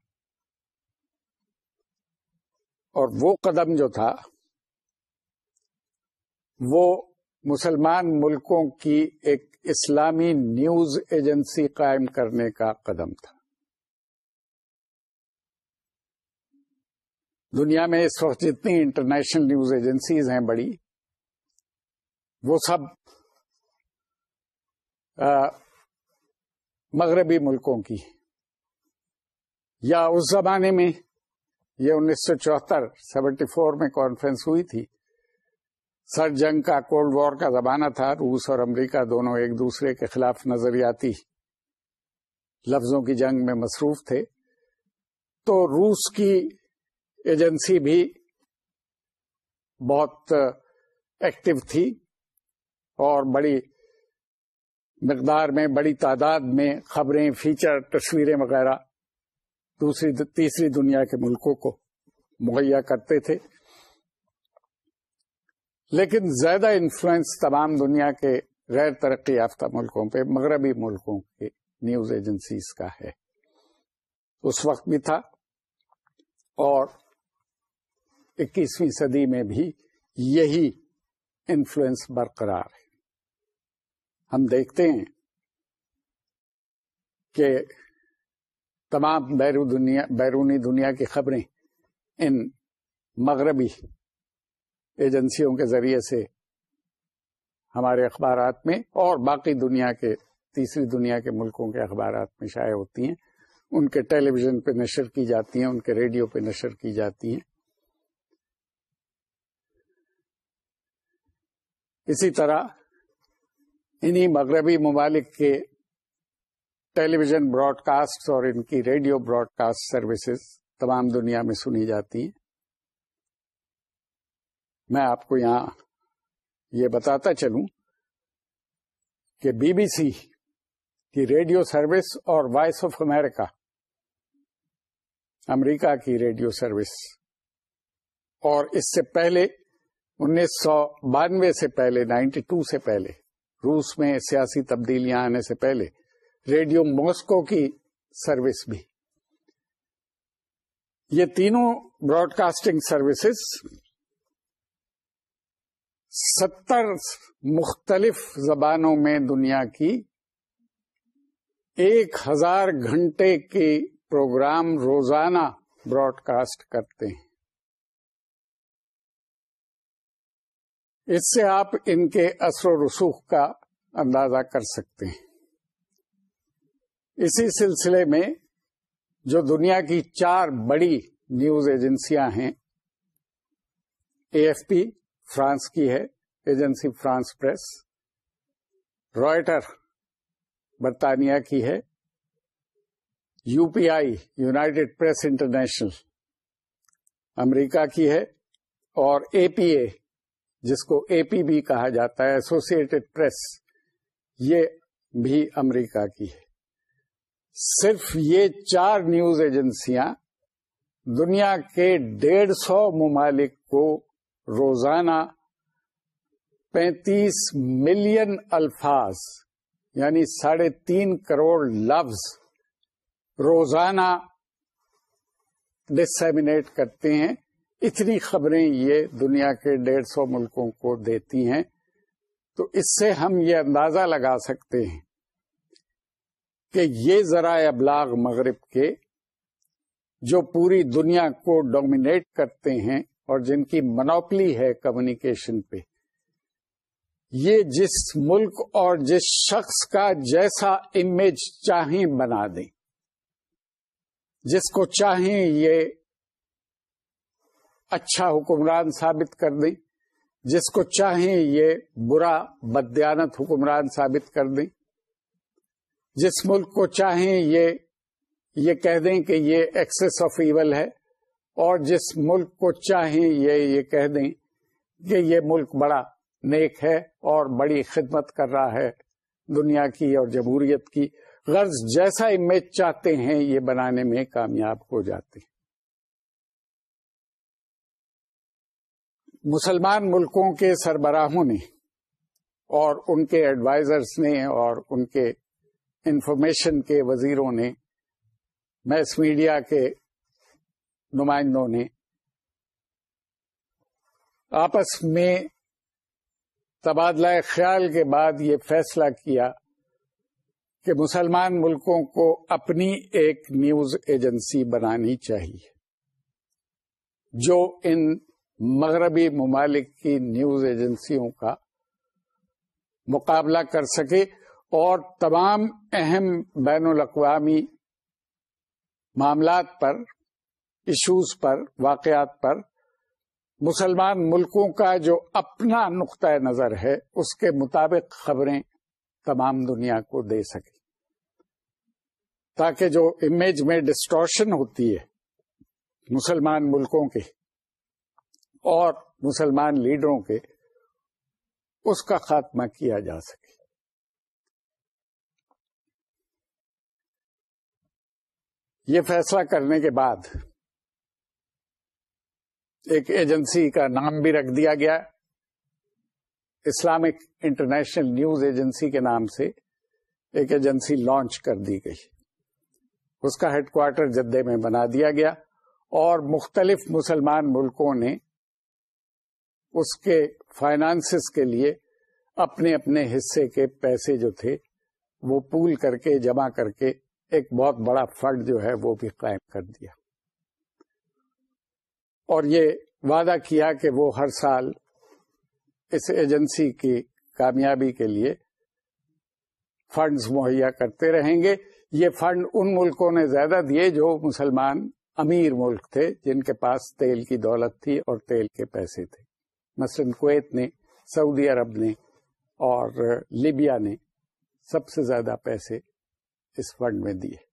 اور وہ قدم جو تھا، وہ مسلمان ملکوں کی ایک اسلامی نیوز ایجنسی قائم کرنے کا قدم تھا۔ دنیا میں اس وقت جتنی انٹرنیشنل نیوز ایجنسیز ہیں بڑی، وہ سب مغربی ملکوں کی۔ یا اس زمانے میں، یہ انیس سو چوہتر، سیونٹی فور میں کانفرنس ہوئی تھی۔ سر جنگ کا کولڈ وار کا زمانہ تھا، روس اور امریکہ دونوں ایک دوسرے کے خلاف نظریاتی لفظوں کی جنگ میں مصروف تھے۔ تو روس کی ایجنسی بھی بہت ایکٹیو تھی اور بڑی مقدار میں، بڑی تعداد میں خبریں، فیچر، تصویریں وغیرہ دوسری تیسری دنیا کے ملکوں کو مہیا کرتے تھے۔ لیکن زیادہ انفلوئنس تمام دنیا کے غیر ترقی یافتہ ملکوں پہ، مغربی ملکوں کے نیوز ایجنسیز کا ہے۔ اس وقت بھی تھا اور اکیسویں صدی میں بھی یہی انفلوئنس برقرار ہے۔ ہم دیکھتے ہیں کہ تمام بیرونی دنیا کی خبریں ان مغربی ایجنسیوں کے ذریعے سے ہمارے اخبارات میں اور باقی دنیا کے، تیسری دنیا کے ملکوں کے اخبارات میں شائع ہوتی ہیں۔ ان کے ٹیلی ویژن پہ نشر کی جاتی ہیں، ان کے ریڈیو پہ نشر کی جاتی ہیں۔ اسی طرح انہی مغربی ممالک کے ٹیلی ویژن براڈ کاسٹ اور ان کی ریڈیو براڈ کاسٹ سروسز تمام دنیا میں سنی جاتی ہیں۔ میں آپ کو یہاں یہ بتاتا چلوں کہ بی بی سی کی ریڈیو سروس اور وائس آف امریکہ امریکہ کی ریڈیو سروس اور اس سے پہلے انیس سو بانوے سے پہلے، نائنٹی ٹو سے پہلے، روس میں سیاسی تبدیلیاں آنے سے پہلے، ریڈیو موسکو کی سروس بھی۔ یہ تینوں براڈ کاسٹنگ سروسز ستر مختلف زبانوں میں دنیا کی ایک ہزار گھنٹے کی پروگرام روزانہ براڈ کاسٹ کرتے ہیں۔ اس سے آپ ان کے اثر و رسوخ کا اندازہ کر سکتے ہیں۔ اسی سلسلے میں جو دنیا کی چار بڑی نیوز ایجنسیاں ہیں، اے ایف پی فرانس کی ہے، ایجنسی فرانس پریس رائٹر برطانیہ کی ہے، U P I United Press International America کی ہے، اور اے پی اے جس کو اے پی بی کہا جاتا ہے ایسوسیٹڈ پریس یہ بھی امریکہ کی ہے۔ صرف یہ چار نیوز ایجنسیاں دنیا کے ڈیڑھ سو ممالک کو روزانہ پینتیس ملین الفاظ یعنی ساڑھے تین کروڑ لفظ روزانہ ڈسمنیٹ کرتے ہیں۔ اتنی خبریں یہ دنیا کے ڈیڑھ سو ملکوں کو دیتی ہیں، تو اس سے ہم یہ اندازہ لگا سکتے ہیں کہ یہ ذرائع ابلاغ مغرب کے جو پوری دنیا کو ڈومینیٹ کرتے ہیں اور جن کی منوپلی ہے کمیونیکیشن پہ، یہ جس ملک اور جس شخص کا جیسا امیج چاہیں بنا دیں۔ جس کو چاہیں یہ اچھا حکمران ثابت کر دیں جس کو چاہیں یہ برا بدیانت حکمران ثابت کر دیں جس ملک کو چاہیں یہ یہ کہہ دیں کہ یہ ایکسس آف ایول ہے۔ اور جس ملک کو چاہیں یہ یہ کہہ دیں کہ یہ ملک بڑا نیک ہے اور بڑی خدمت کر رہا ہے دنیا کی اور جمہوریت کی۔ غرض جیسا امیج چاہتے ہیں یہ بنانے میں کامیاب ہو جاتے ہیں۔ مسلمان ملکوں کے سربراہوں نے اور ان کے ایڈوائزرس نے اور ان کے انفارمیشن کے وزیروں نے میس میڈیا کے نمائندوں نے آپس میں تبادلہ خیال کے بعد یہ فیصلہ کیا کہ مسلمان ملکوں کو اپنی ایک نیوز ایجنسی بنانی چاہیے، جو ان مغربی ممالک کی نیوز ایجنسیوں کا مقابلہ کر سکے اور تمام اہم بین الاقوامی معاملات پر ایشوز پر، واقعات پر مسلمان ملکوں کا جو اپنا نقطۂ نظر ہے، اس کے مطابق خبریں تمام دنیا کو دے سکے۔ تاکہ جو امیج میں ڈسٹورشن ہوتی ہے مسلمان ملکوں کے اور مسلمان لیڈروں کے اس کا خاتمہ کیا جا سکے۔ یہ فیصلہ کرنے کے بعد ایک ایجنسی کا نام بھی رکھ دیا گیا۔ اسلامک انٹرنیشنل نیوز ایجنسی کے نام سے ایک ایجنسی لانچ کر دی گئی۔ اس کا ہیڈ کوارٹر جدے میں بنا دیا گیا اور مختلف مسلمان ملکوں نے اس کے فائنانس کے لیے اپنے اپنے حصے کے پیسے جو تھے وہ پول کر کے، جمع کر کے ایک بہت بڑا فنڈ جو ہے وہ بھی قائم کر دیا۔ اور یہ وعدہ کیا کہ وہ ہر سال اس ایجنسی کی کامیابی کے لیے فنڈز مہیا کرتے رہیں گے۔ یہ فنڈ ان ملکوں نے زیادہ دیے جو مسلمان امیر ملک تھے جن کے پاس تیل کی دولت تھی اور تیل کے پیسے تھے۔ مثلا کویت نے، سعودی عرب نے اور لیبیا نے سب سے زیادہ پیسے اس فنڈ میں دیے۔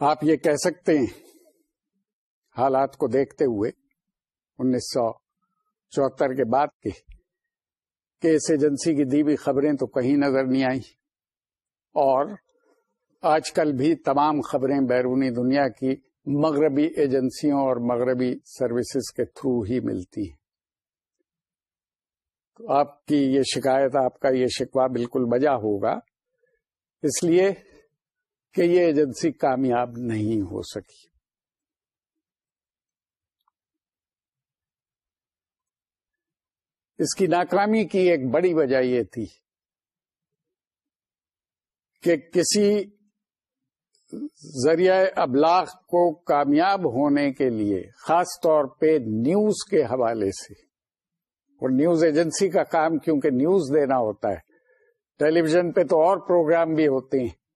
آپ یہ کہہ سکتے ہیں، حالات کو دیکھتے ہوئے انیس سو چوہتر کے بعد کے کہ اس ایجنسی کی دی ہوئی خبریں تو کہیں نظر نہیں آئی اور آج کل بھی تمام خبریں بیرونی دنیا کی مغربی ایجنسیوں اور مغربی سروسز کے تھرو ہی ملتی ہیں۔ تو آپ کی یہ شکایت، آپ کا یہ شکوہ بالکل بجا ہوگا۔ اس لیے کہ یہ ایجنسی کامیاب نہیں ہو سکی۔ اس کی ناکامی کی ایک بڑی وجہ یہ تھی کہ کسی ذریعہ ابلاغ کو کامیاب ہونے کے لیے، خاص طور پہ نیوز کے حوالے سے۔ اور نیوز ایجنسی کا کام کیونکہ نیوز دینا ہوتا ہے۔ ٹیلی ویژن پہ تو اور پروگرام بھی ہوتے ہیں۔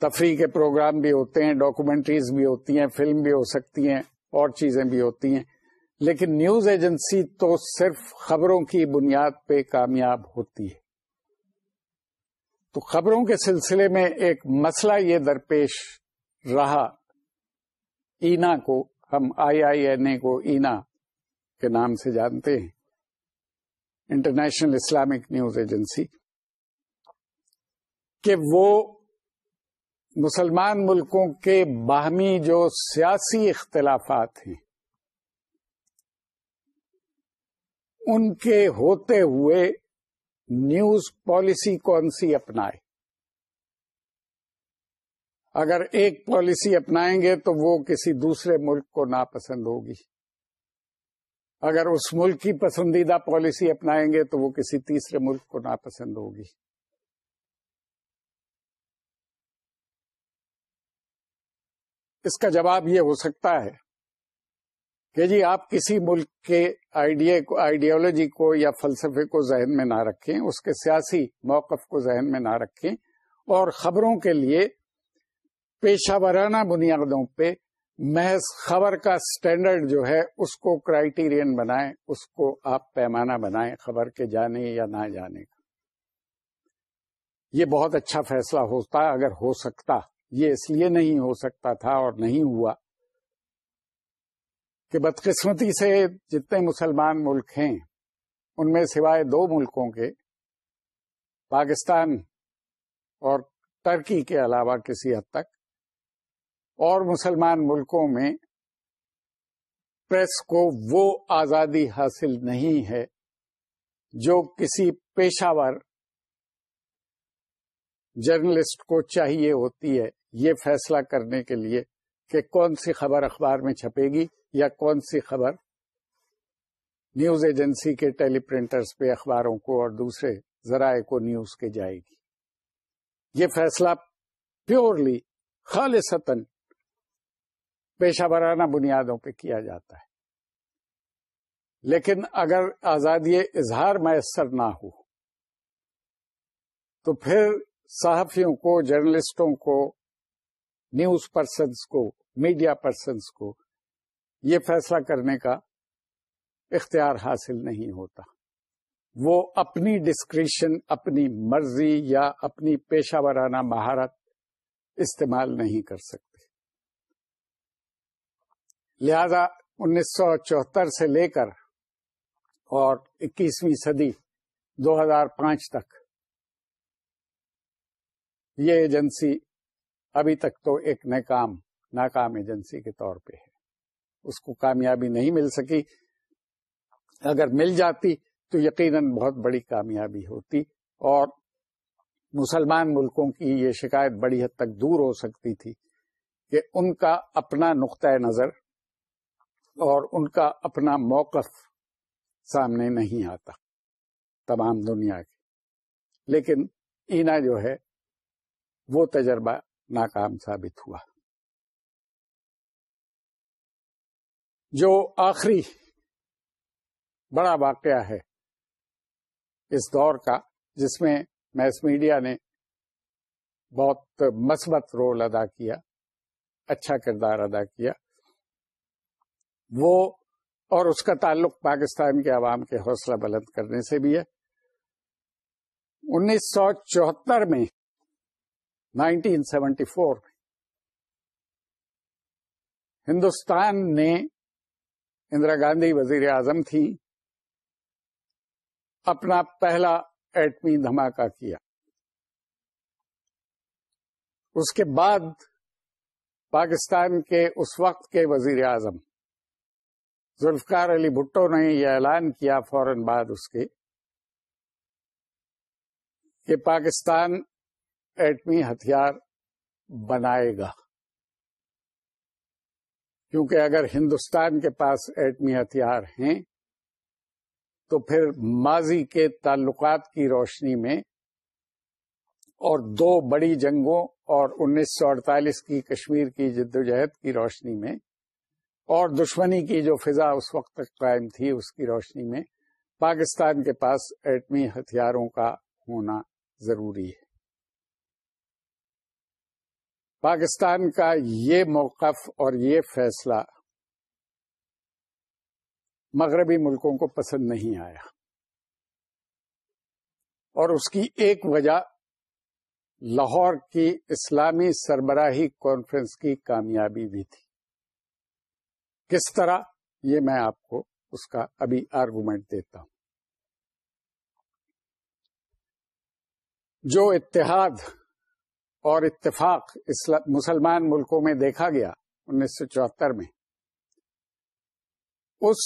تفریح کے پروگرام بھی ہوتے ہیں، ڈاکومنٹریز بھی ہوتی ہیں، فلم بھی ہو سکتی ہیں، اور چیزیں بھی ہوتی ہیں۔ لیکن نیوز ایجنسی تو صرف خبروں کی بنیاد پہ کامیاب ہوتی ہے۔ تو خبروں کے سلسلے میں ایک مسئلہ یہ درپیش رہا۔ اینا کو ہم آئی آئی این اے کو اینا کے نام سے جانتے ہیں۔ انٹرنیشنل اسلامک نیوز ایجنسی کہ وہ مسلمان ملکوں کے باہمی جو سیاسی اختلافات ہیں، ان کے ہوتے ہوئے نیوز پالیسی کون سی اپنائے؟ اگر ایک پالیسی اپنائیں گے تو وہ کسی دوسرے ملک کو ناپسند ہوگی۔ اگر اس ملک کی پسندیدہ پالیسی اپنائیں گے تو وہ کسی تیسرے ملک کو ناپسند ہوگی۔ اس کا جواب یہ ہو سکتا ہے کہ جی آپ کسی ملک کے آئیڈیا کو آئیڈیالوجی کو یا فلسفے کو ذہن میں نہ رکھیں، اس کے سیاسی موقف کو ذہن میں نہ رکھیں، اور خبروں کے لیے پیشہ ورانہ بنیادوں پہ محض خبر کا سٹینڈرڈ جو ہے، اس کو کرائیٹیرین بنائیں، اس کو آپ پیمانہ بنائیں خبر کے جانے یا نہ جانے کا۔ یہ بہت اچھا فیصلہ ہوتا، اگر ہو سکتا، یہ اس لیے نہیں ہو سکتا تھا اور نہیں ہوا۔ کہ بدقسمتی سے جتنے مسلمان ملک ہیں، ان میں سوائے دو ملکوں کے، پاکستان اور ترکی کے علاوہ کسی حد تک، اور مسلمان ملکوں میں پریس کو وہ آزادی حاصل نہیں ہے جو کسی پیشہ ور جرنلسٹ کو چاہیے ہوتی ہے، یہ فیصلہ کرنے کے لیے کہ کون سی خبر اخبار میں چھپے گی یا کون سی خبر؟ نیوز ایجنسی کے ٹیلی پرنٹرز پہ اخباروں کو اور دوسرے ذرائع کو نیوز کے جائے گی۔ یہ فیصلہ پیورلی خالصتاً پیشہ ورانہ بنیادوں پہ کیا جاتا ہے۔ لیکن اگر آزادی اظہار میسر نہ ہو، تو پھر صحافیوں کو، جرنلسٹوں کو، نیوز پرسنس کو، میڈیا پرسنس کو یہ فیصلہ کرنے کا اختیار حاصل نہیں ہوتا۔ وہ اپنی ڈسکریشن اپنی مرضی یا اپنی پیشہ ورانہ مہارت استعمال نہیں کر سکتے۔ لہذا انیس سو چوہتر سے لے کر اور اکیسویں صدی دو ہزار پانچ تک یہ ایجنسی ابھی تک تو ایک ناکام ناکام ایجنسی کے طور پہ ہے۔ اس کو کامیابی نہیں مل سکی۔ اگر مل جاتی تو یقیناً بہت بڑی کامیابی ہوتی اور مسلمان ملکوں کی یہ شکایت بڑی حد تک دور ہو سکتی تھی کہ ان کا اپنا نقطۂ نظر اور ان کا اپنا موقف سامنے نہیں آتا تمام دنیا کے۔ لیکن اینا جو ہے وہ تجربہ ناکام ثابت ہوا۔ جو آخری بڑا واقعہ ہے اس دور کا، جس میں میس میڈیا نے بہت مثبت رول ادا کیا اچھا کردار ادا کیا۔ وہ اور اس کا تعلق پاکستان کے عوام کے حوصلہ بلند کرنے سے بھی ہے۔ انیس سو چوہتر میں نائنٹین سیونٹی فور میں ہندوستان نے اندرا گاندھی وزیر اعظم تھی، اپنا پہلا ایٹمی دھماکہ کیا۔ اس کے بعد پاکستان کے اس وقت کے وزیر اعظم ذوالفقار علی بھٹو نے یہ اعلان کیا فوراً بعد اس کے کہ پاکستان ایٹمی ہتھیار بنائے گا۔ کیونکہ اگر ہندوستان کے پاس ایٹمی ہتھیار ہیں، تو پھر ماضی کے تعلقات کی روشنی میں اور دو بڑی جنگوں اور انیس سو اڑتالیس کی کشمیر کی جدوجہد کی روشنی میں اور دشمنی کی جو فضا اس وقت تک قائم تھی، اس کی روشنی میں پاکستان کے پاس ایٹمی ہتھیاروں کا ہونا ضروری ہے۔ پاکستان کا یہ موقف اور یہ فیصلہ مغربی ملکوں کو پسند نہیں آیا۔ اور اس کی ایک وجہ لاہور کی اسلامی سربراہی کانفرنس کی کامیابی بھی تھی۔ کس طرح یہ میں آپ کو اس کا ابھی آرگومنٹ دیتا ہوں۔ جو اتحاد اور اتفاق مسلمان ملکوں میں دیکھا گیا انیس سو چوہتر میں۔ اس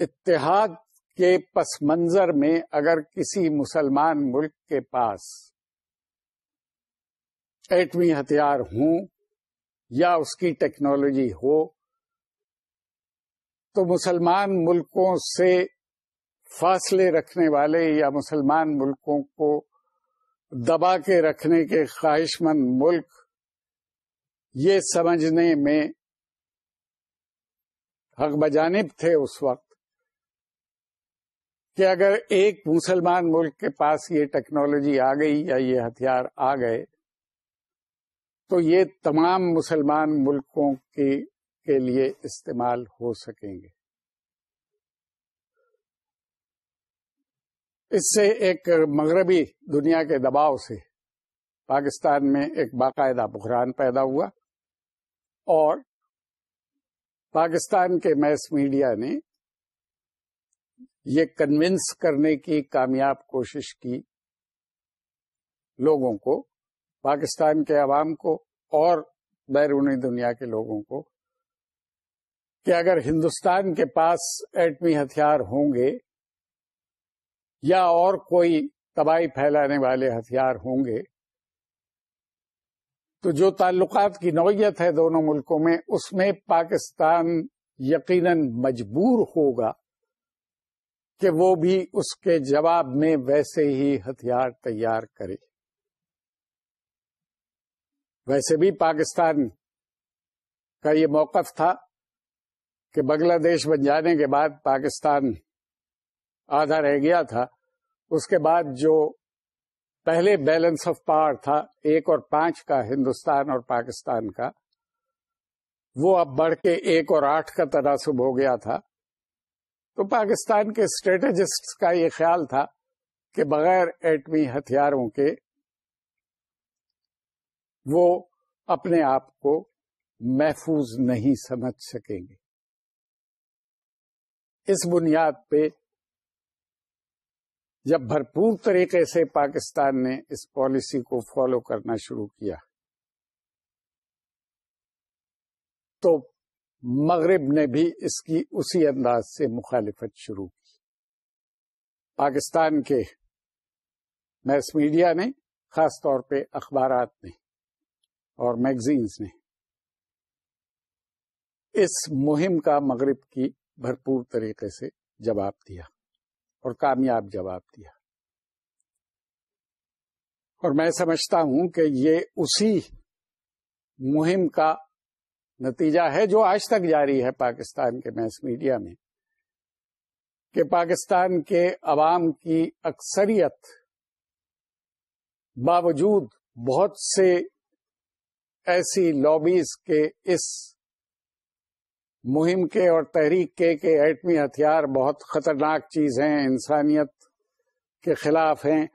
اتحاد کے پس منظر میں اگر کسی مسلمان ملک کے پاس ایٹمی ہتھیار ہوں یا اس کی ٹیکنالوجی ہو تو مسلمان ملکوں سے فاصلے رکھنے والے یا مسلمان ملکوں کو دبا کے رکھنے کے خواہش مند ملک، یہ سمجھنے میں حق بجانب تھے اس وقت کہ اگر ایک مسلمان ملک کے پاس یہ ٹیکنالوجی آ گئی یا یہ ہتھیار آ گئے، تو یہ تمام مسلمان ملکوں کے کے لیے استعمال ہو سکیں گے۔ اس سے ایک مغربی دنیا کے دباؤ سے پاکستان میں ایک باقاعدہ بحران پیدا ہوا اور پاکستان کے میس میڈیا نے یہ کنونس کرنے کی کامیاب کوشش کی لوگوں کو، پاکستان کے عوام کو اور بیرونی دنیا کے لوگوں کو کہ اگر ہندوستان کے پاس ایٹمی ہتھیار ہوں گے یا اور کوئی تباہی پھیلانے والے ہتھیار ہوں گے۔ تو جو تعلقات کی نوعیت ہے دونوں ملکوں میں، اس میں پاکستان یقیناً مجبور ہوگا کہ وہ بھی اس کے جواب میں ویسے ہی ہتھیار تیار کرے۔ ویسے بھی پاکستان کا یہ موقف تھا کہ بنگلہ دیش بن جانے کے بعد پاکستان آدھا رہ گیا تھا۔ اس کے بعد جو پہلے بیلنس آف پاور تھا، ایک اور پانچ کا، ہندوستان اور پاکستان کا، وہ اب بڑھ کے ایک اور آٹھ کا تناسب ہو گیا تھا۔ تو پاکستان کے اسٹریٹجسٹ کا یہ خیال تھا کہ بغیر ایٹمی ہتھیاروں کے وہ اپنے آپ کو محفوظ نہیں سمجھ سکیں گے۔ اس بنیاد پہ جب بھرپور طریقے سے پاکستان نے اس پالیسی کو فالو کرنا شروع کیا، تو مغرب نے بھی اس کی اسی انداز سے مخالفت شروع کی۔ پاکستان کے میس میڈیا نے، خاص طور پہ اخبارات نے اور میگزینز نے، اس مہم کا مغرب کی بھرپور طریقے سے جواب دیا۔ اور کامیاب جواب دیا۔ اور میں سمجھتا ہوں کہ یہ اسی مہم کا نتیجہ ہے جو آج تک جاری ہے پاکستان کے میس میڈیا میں، کہ پاکستان کے عوام کی اکثریت باوجود بہت سے ایسی لابیز کے اس مہم کے اور تحریک کے کہ ایٹمی ہتھیار بہت خطرناک چیز ہیں، انسانیت کے خلاف ہیں،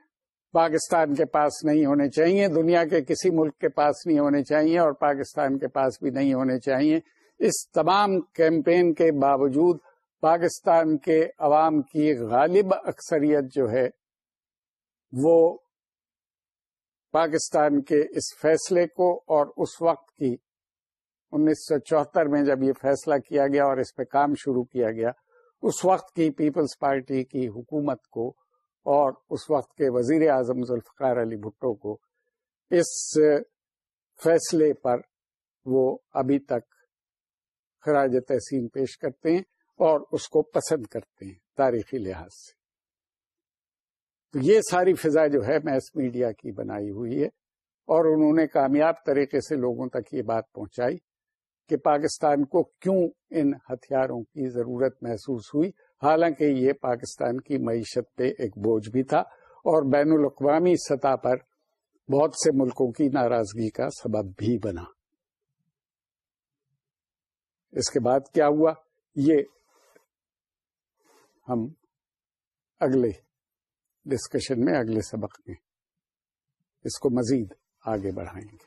پاکستان کے پاس نہیں ہونے چاہیے، دنیا کے کسی ملک کے پاس نہیں ہونے چاہیے اور پاکستان کے پاس بھی نہیں ہونے چاہیے۔ اس تمام کیمپین کے باوجود پاکستان کے عوام کی غالب اکثریت جو ہے، وہ پاکستان کے اس فیصلے کو اور اس وقت کی انیس سو چوہتر میں جب یہ فیصلہ کیا گیا اور اس پہ کام شروع کیا گیا، اس وقت کی پیپلز پارٹی کی حکومت کو اور اس وقت کے وزیر اعظم ذوالفقار علی بھٹو کو اس فیصلے پر وہ ابھی تک خراج تحسین پیش کرتے ہیں اور اس کو پسند کرتے ہیں تاریخی لحاظ سے۔ تو یہ ساری فضا جو ہے میس میڈیا کی بنائی ہوئی ہے اور انہوں نے کامیاب طریقے سے لوگوں تک یہ بات پہنچائی۔ کہ پاکستان کو کیوں ان ہتھیاروں کی ضرورت محسوس ہوئی؟ حالانکہ یہ پاکستان کی معیشت پہ ایک بوجھ بھی تھا اور بین الاقوامی سطح پر بہت سے ملکوں کی ناراضگی کا سبب بھی بنا۔ اس کے بعد کیا ہوا؟ یہ ہم اگلے ڈسکشن میں اگلے سبق میں اس کو مزید آگے بڑھائیں گے۔